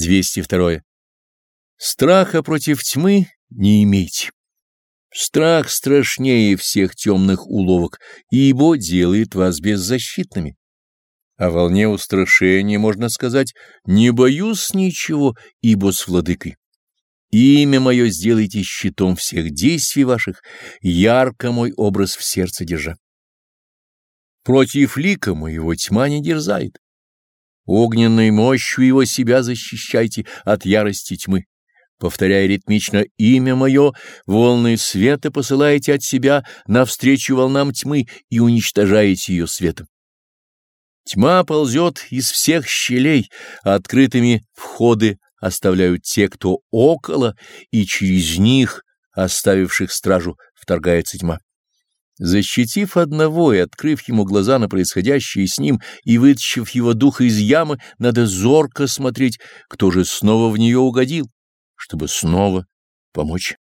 202. Страха против тьмы не имейте. Страх страшнее всех темных уловок, ибо делает вас беззащитными. О волне устрашения можно сказать «не боюсь ничего, ибо с владыкой». Имя мое сделайте щитом всех действий ваших, ярко мой образ в сердце держа. Против лика моего тьма не дерзает. Огненной мощью его себя защищайте от ярости тьмы. Повторяя ритмично имя мое, волны света посылаете от себя навстречу волнам тьмы и уничтожаете ее светом. Тьма ползет из всех щелей, открытыми входы оставляют те, кто около, и через них, оставивших стражу, вторгается тьма. Защитив одного и открыв ему глаза на происходящее с ним и вытащив его дух из ямы, надо зорко смотреть, кто же снова в нее угодил, чтобы снова помочь.